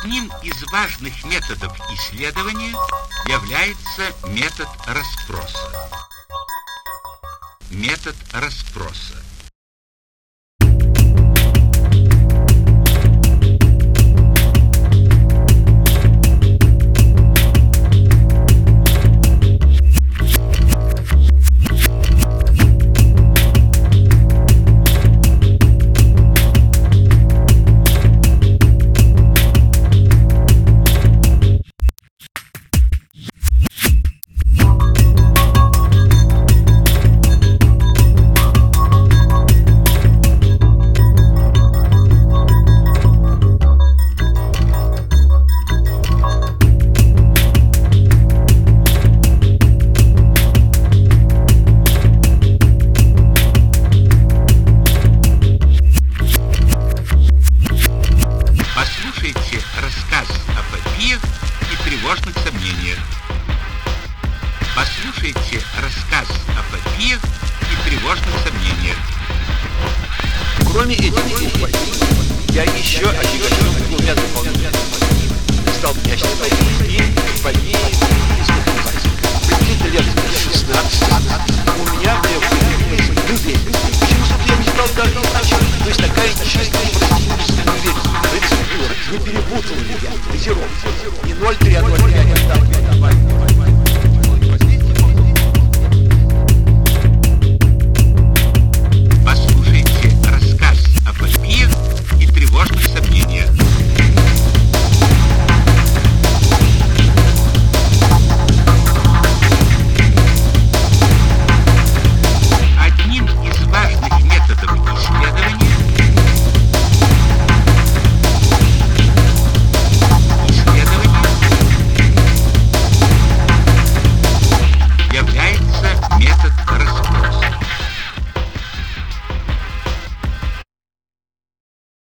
Одним из важных методов исследования является метод расспроса. Метод расспроса. Послушайте рассказ о фобиях и тревожных сомнениях. Послушайте рассказ о фобиях и тревожных сомнениях. Кроме этих я еще двумя перепутал я дозировку? Не 0,3, а 0,5,